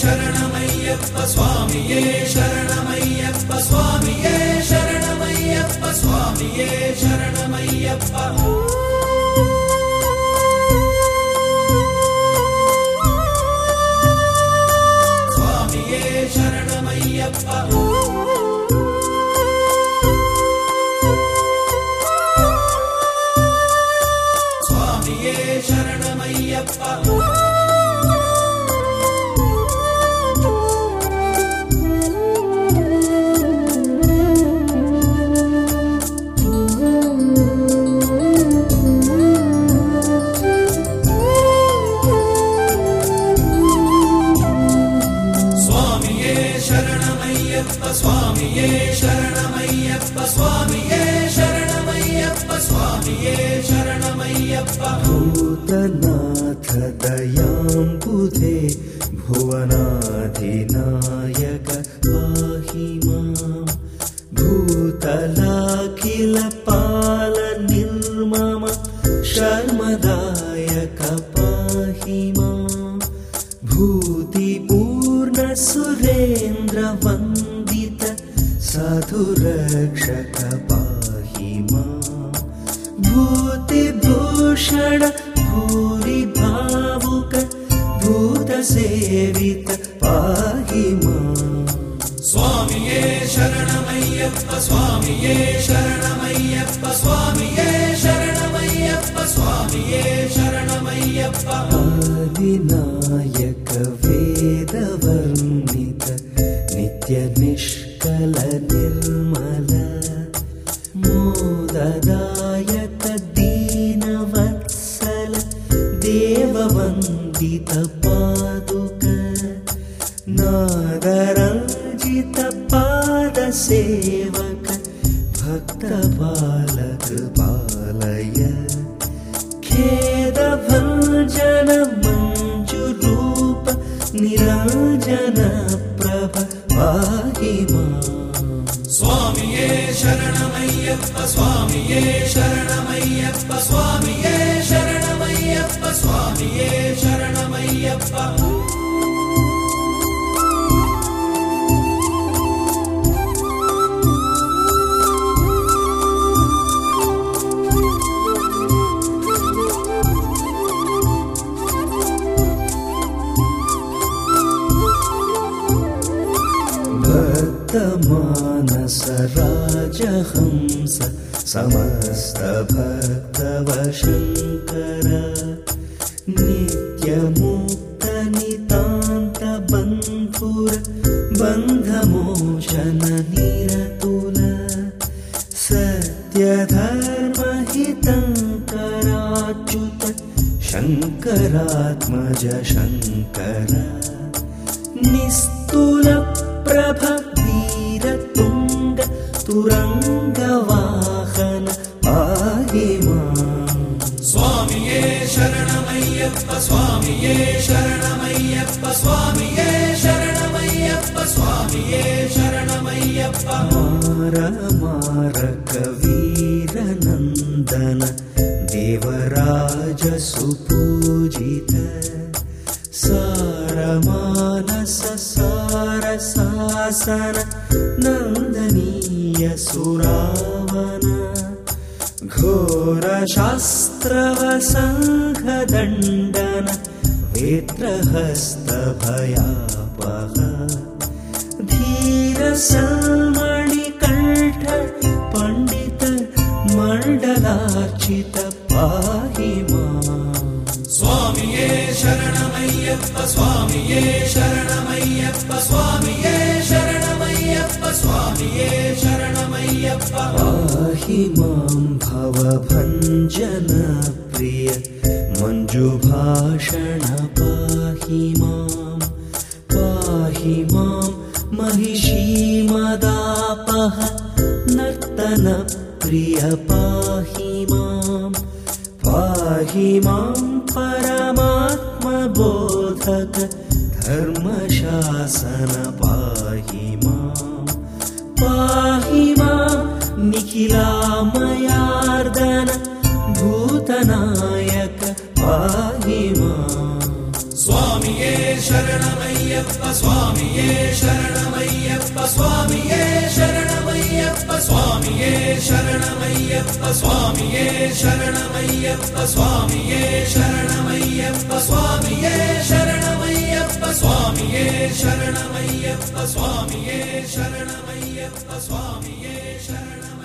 శరణమయ్యప్ప స్వామియే శరణమయ్యప్ప స్వామియే శరణమయ్యప్ప స్వామియే శరణమయ్యప్ప. స్వామియే శరణమయ్యప్ప. స్వామియే శరణమయ్యప్ప. शरणमय्यप्प स्वामिये शरणमय्यप्प स्वामिये शरणमय्यप्प स्वामिये शरणमय्यप्प भूतनाथ दयाम्बुधे भुवनाधिनायक पाहि मा भूतलाखिल वन्दित साधुरक्षक पाहि मा। भूतिभूषण भूरि भावुक भूतसेवित पाहि मा। स्वामिये शरणमय्यप्प स्वामिये शरणमय्यप्प स्वामिये नित्यनिष्कल निर्मल मोददायक दीनवत्सल देववन्दित पादुक नादरञ्जित पादसेवक भक्तबालक पालय खेदभञ्जन मञ्जुरूप निरञ्जन स्वामीये शरणमय्यप्प स्वामिये शरणमय्यप्प स्वामिये शरणमय्यप्प स्वामिये शरणमय्यप्प। स समस्तभक्तव शङ्कर नित्यमुक्तनितान्तबन्धुर बन्धमोचन निरतुल सत्यधर्महितङ्कराच्युत शङ्करात्मज शङ्कर निस्तुलप्रभक्तिरतु तुरङ्गवाहन आहि मा स्वामीये शरणमय्यप्प स्वामीये शरणमय्यप्प स्वामीये शरणमय्यप्प स्वामीये शरणमय्यप्प। मार मारकवीरनन्दन देवराजसुपूजित सारमानस सारसासन नन्दनी सुरावन घोरशास्त्रवसङ्घदण्डन वेत्रहस्तभयापः धीरसमणिकण्ठ पण्डित मण्डलार्चित पाहि मा स्वामीये शरणमय्यप्प स्वामिये शरणमय्यप्प स्वामिये शरण स्वामये शरणमय्य पाहि मां भवभञ्जनप्रिय मञ्जुभाषण पाहि मां। पाहि मां महिषी मदापः नर्तनप्रिय पाहि मां। पाहि मां परमात्मबोधक धर्मशासन पाहि मा। पाहि मां निखिलामयार्दन भूतनायक पाहि वा स्वामिये शरणमय्यप्प स्वामिये शरणमय्यप्प स्वामिये शरणमय्यप्प स्वामिये शरणमय्यप्प स्वामिये शरणमय्य अस्वामिये शरणमयि स्वामिये शरणमय्यप्प स्वामिये शरणमय्यप्प स्वामिये शरणम्